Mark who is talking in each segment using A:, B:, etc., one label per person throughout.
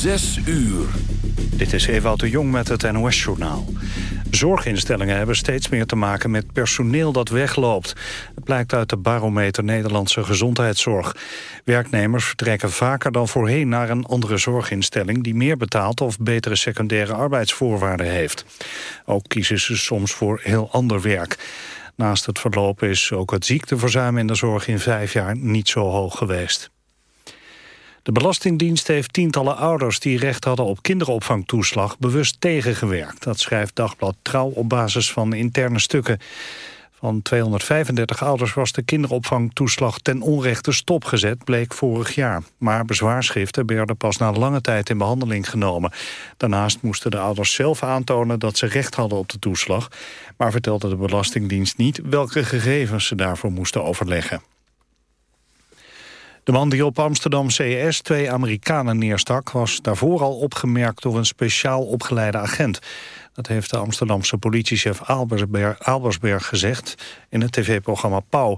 A: Zes uur.
B: Dit is Ewout de Jong met het NOS-journaal. Zorginstellingen hebben steeds meer te maken met personeel dat wegloopt. Het blijkt uit de barometer Nederlandse gezondheidszorg. Werknemers vertrekken vaker dan voorheen naar een andere zorginstelling... die meer betaalt of betere secundaire arbeidsvoorwaarden heeft. Ook kiezen ze soms voor heel ander werk. Naast het verlopen is ook het ziekteverzuim in de zorg in vijf jaar niet zo hoog geweest. De Belastingdienst heeft tientallen ouders die recht hadden op kinderopvangtoeslag bewust tegengewerkt. Dat schrijft Dagblad Trouw op basis van interne stukken. Van 235 ouders was de kinderopvangtoeslag ten onrechte stopgezet, bleek vorig jaar. Maar bezwaarschriften werden pas na lange tijd in behandeling genomen. Daarnaast moesten de ouders zelf aantonen dat ze recht hadden op de toeslag. Maar vertelde de Belastingdienst niet welke gegevens ze daarvoor moesten overleggen. De man die op Amsterdam CES twee Amerikanen neerstak... was daarvoor al opgemerkt door een speciaal opgeleide agent. Dat heeft de Amsterdamse politiechef Albersberg, gezegd... in het tv-programma Pauw.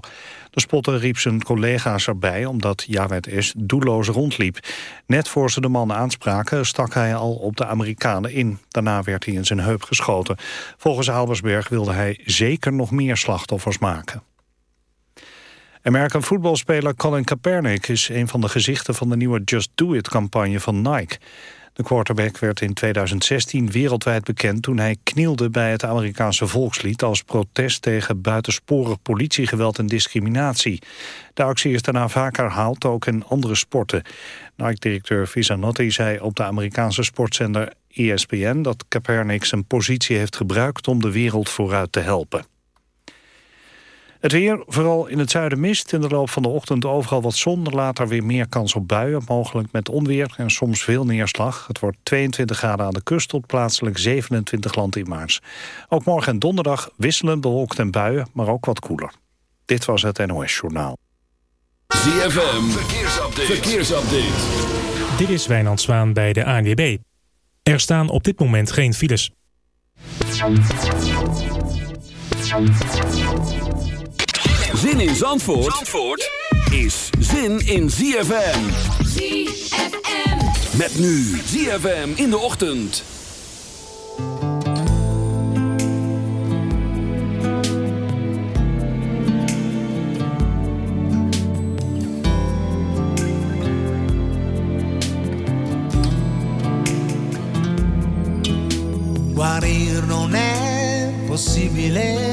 B: De spotter riep zijn collega's erbij omdat Jawed S. doelloos rondliep. Net voor ze de man aanspraken stak hij al op de Amerikanen in. Daarna werd hij in zijn heup geschoten. Volgens Albersberg wilde hij zeker nog meer slachtoffers maken. American voetbalspeler Colin Kaepernick is een van de gezichten van de nieuwe Just Do It-campagne van Nike. De quarterback werd in 2016 wereldwijd bekend toen hij knielde bij het Amerikaanse volkslied als protest tegen buitensporig politiegeweld en discriminatie. De actie is daarna vaak herhaald, ook in andere sporten. Nike-directeur Visanotti zei op de Amerikaanse sportzender ESPN dat Kaepernick zijn positie heeft gebruikt om de wereld vooruit te helpen. Het weer, vooral in het zuiden mist. In de loop van de ochtend overal wat zon. Later weer meer kans op buien, mogelijk met onweer en soms veel neerslag. Het wordt 22 graden aan de kust tot plaatselijk 27 land in maart. Ook morgen en donderdag wisselend bewolkt en buien, maar ook wat koeler. Dit was het NOS Journaal.
A: ZFM, verkeersupdate. verkeersupdate.
C: Dit is Wijnand Zwaan bij de ANWB. Er staan op dit moment geen files.
A: Zin in Zandvoort, Zandvoort is zin in ZFM.
D: ZFM.
A: Met nu ZFM in de ochtend.
E: Guarir non è possibile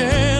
E: share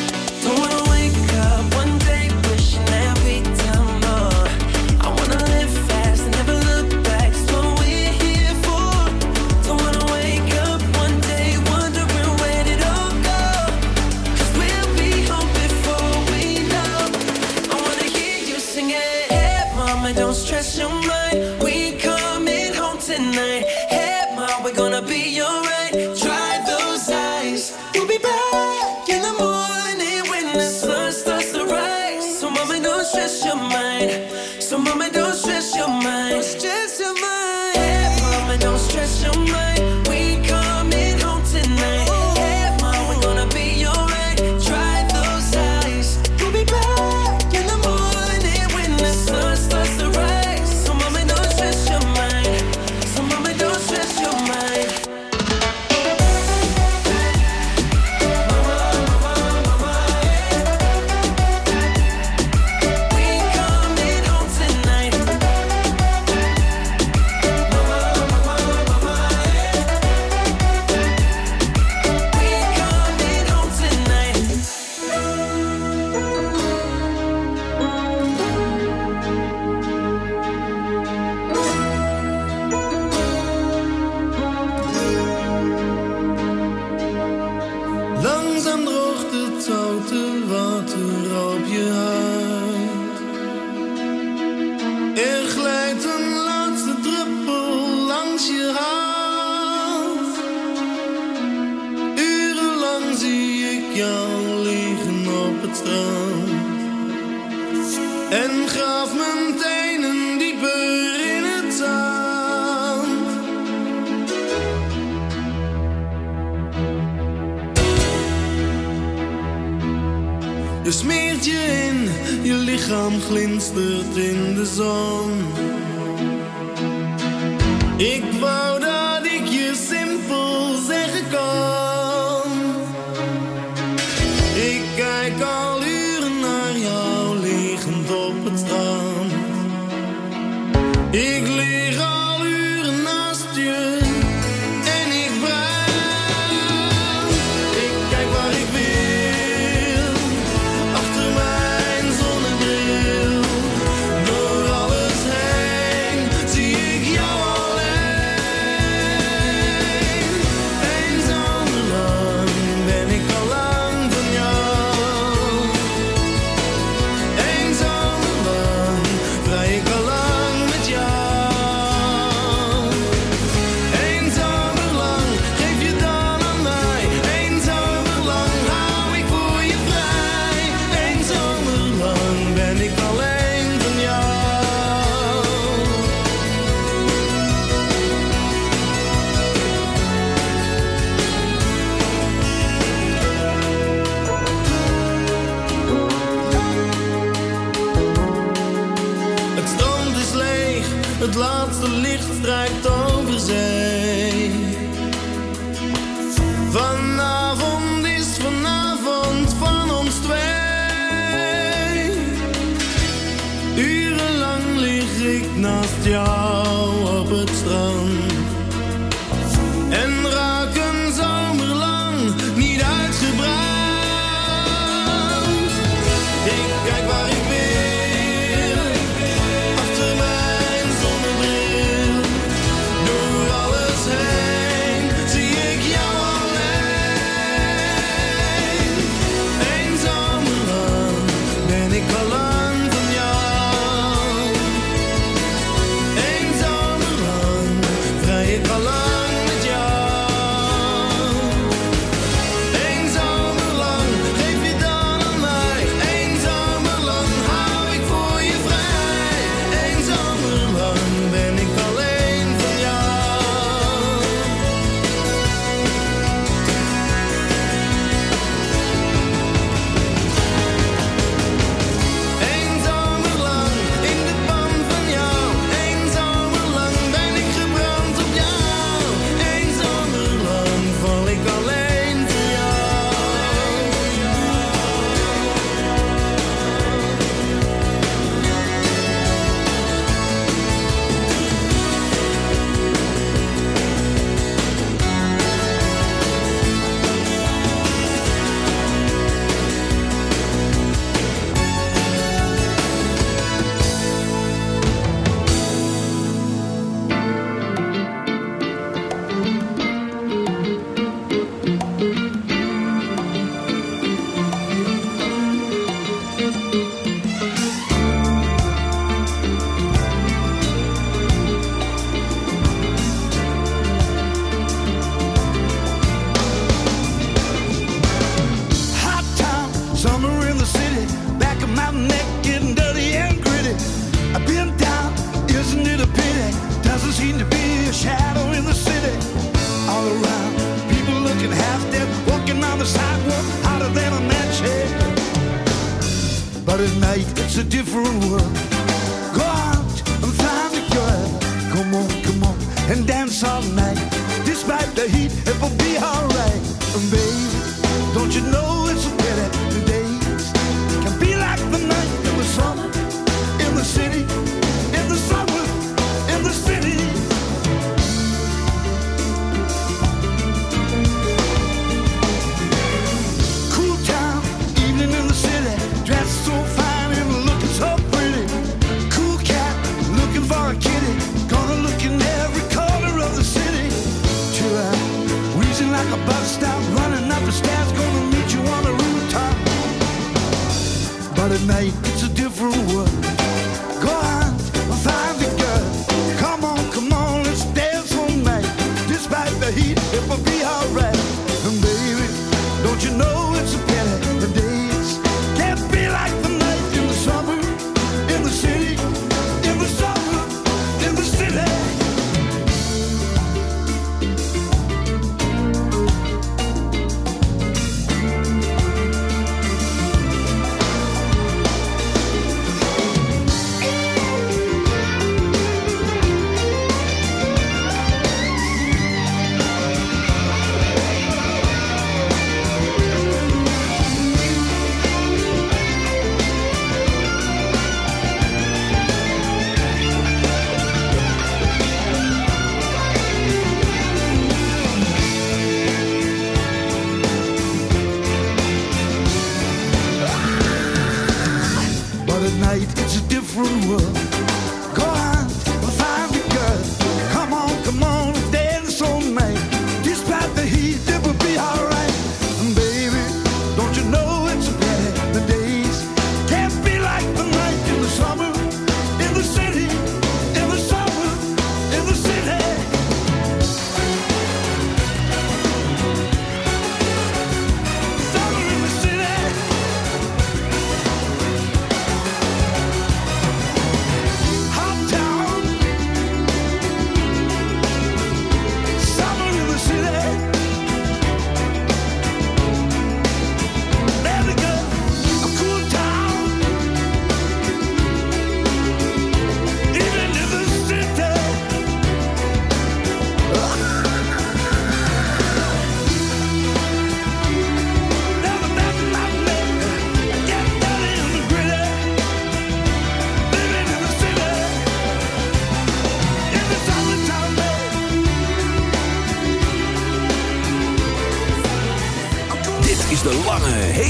D: You
F: know it's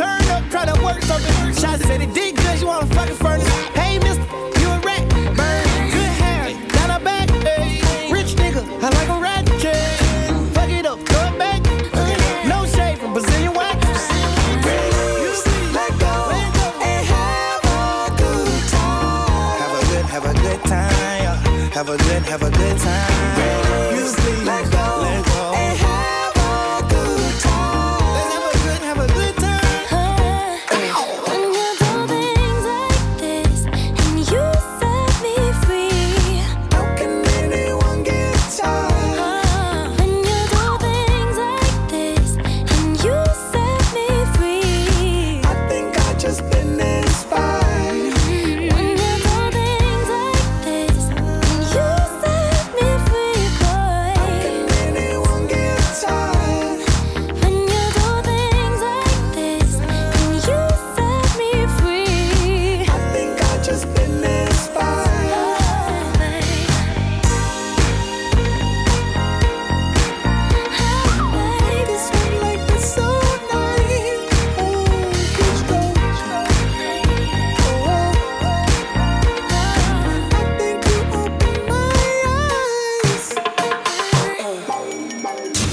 G: Turn up, try to work something. Shots said it did good, you wanna fucking furnace. Hey, mister, you a rat. Burn, good hair, down her back. Hey, rich nigga, I like a rat. Fuck it up, throw it back. No shade from Brazilian wax.
E: A.
G: Have a good, have a good time. Have a good, have a good time.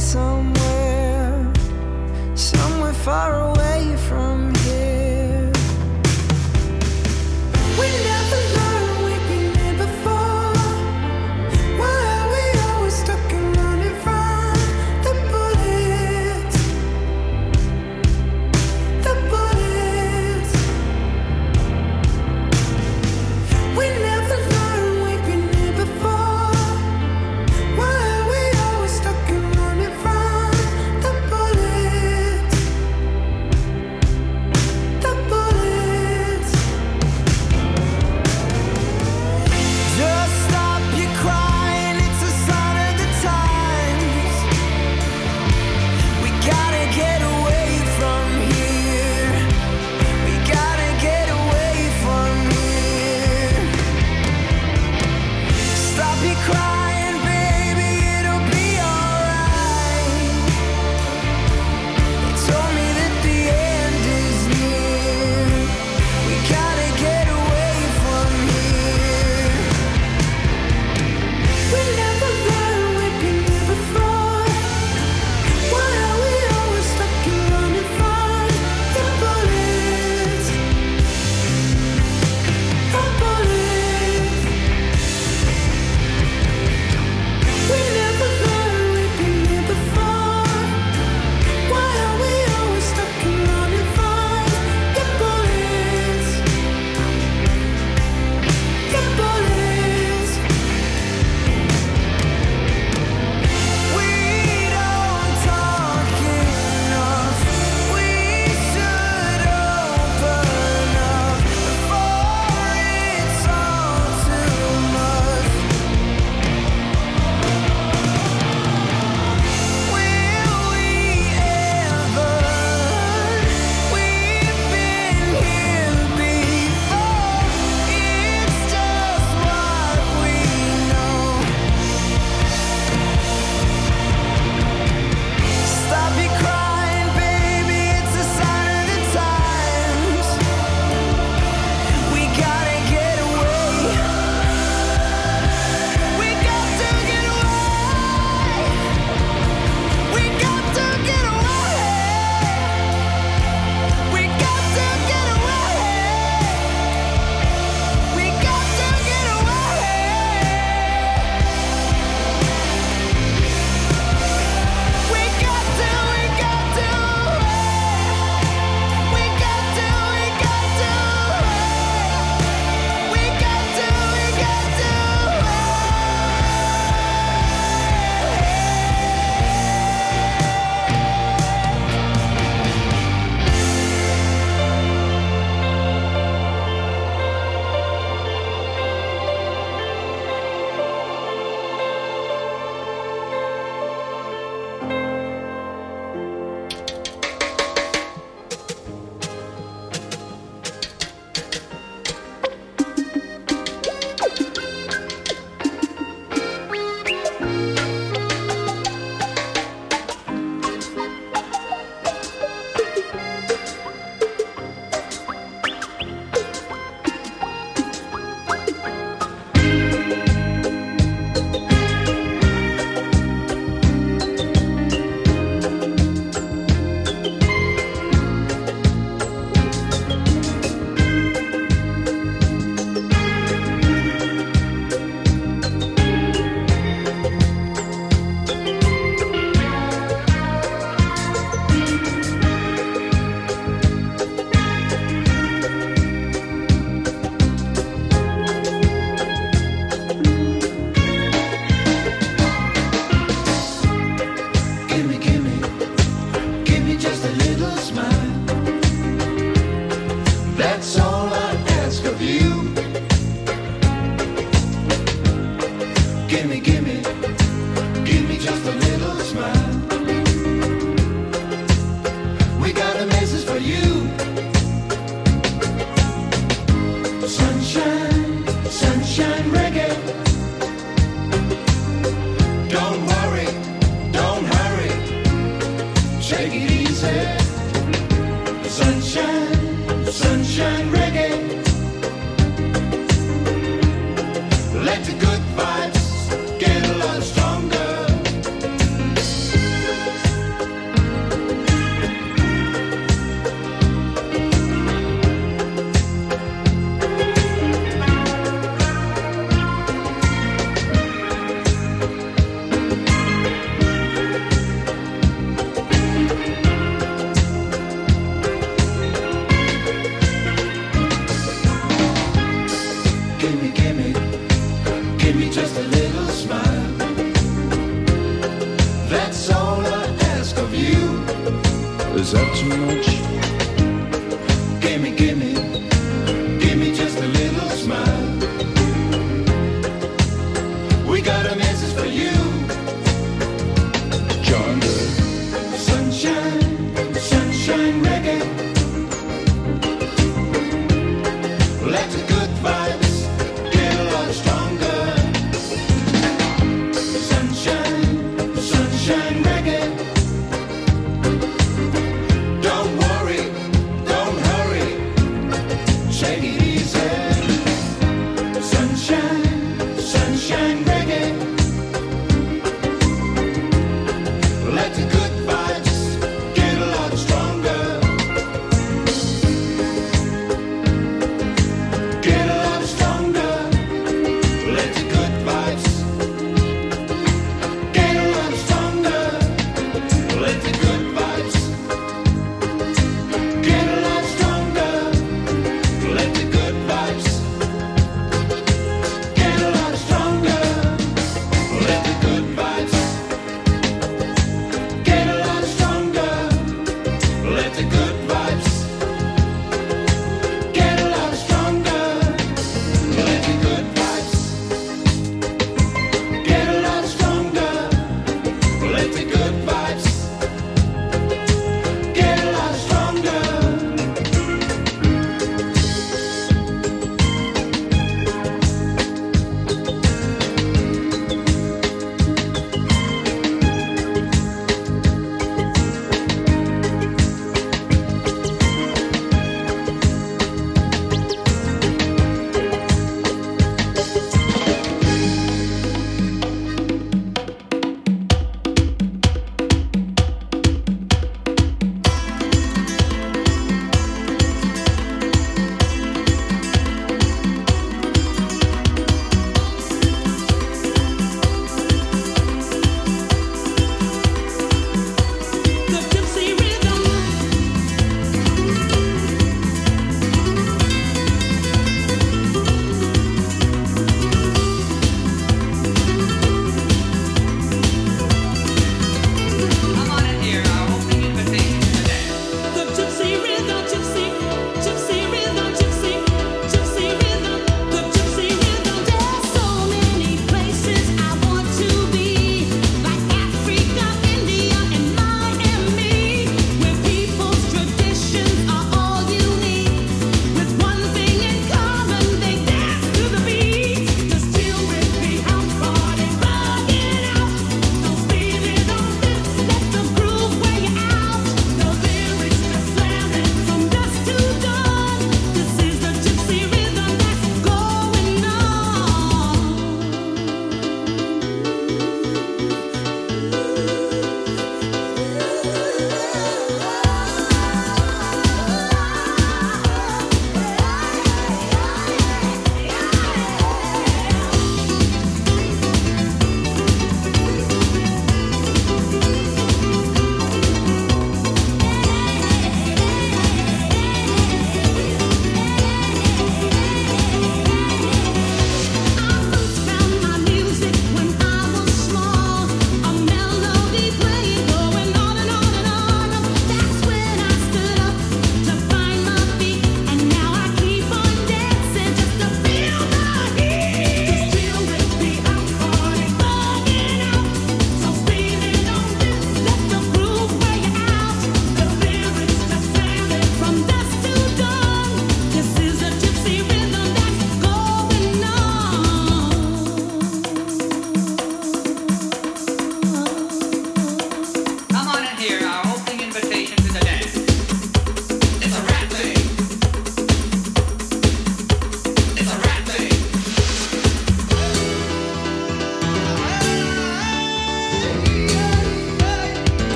H: somewhere, somewhere far away.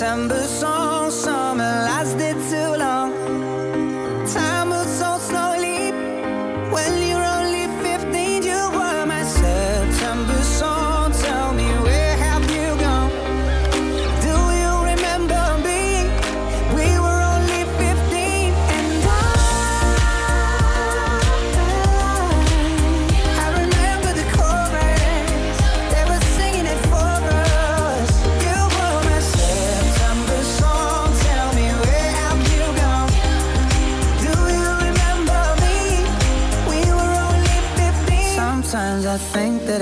I: December.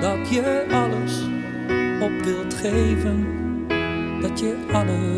J: dat je alles op wilt geven, dat je alles.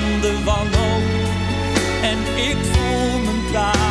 K: ik voel mijn
L: plaats.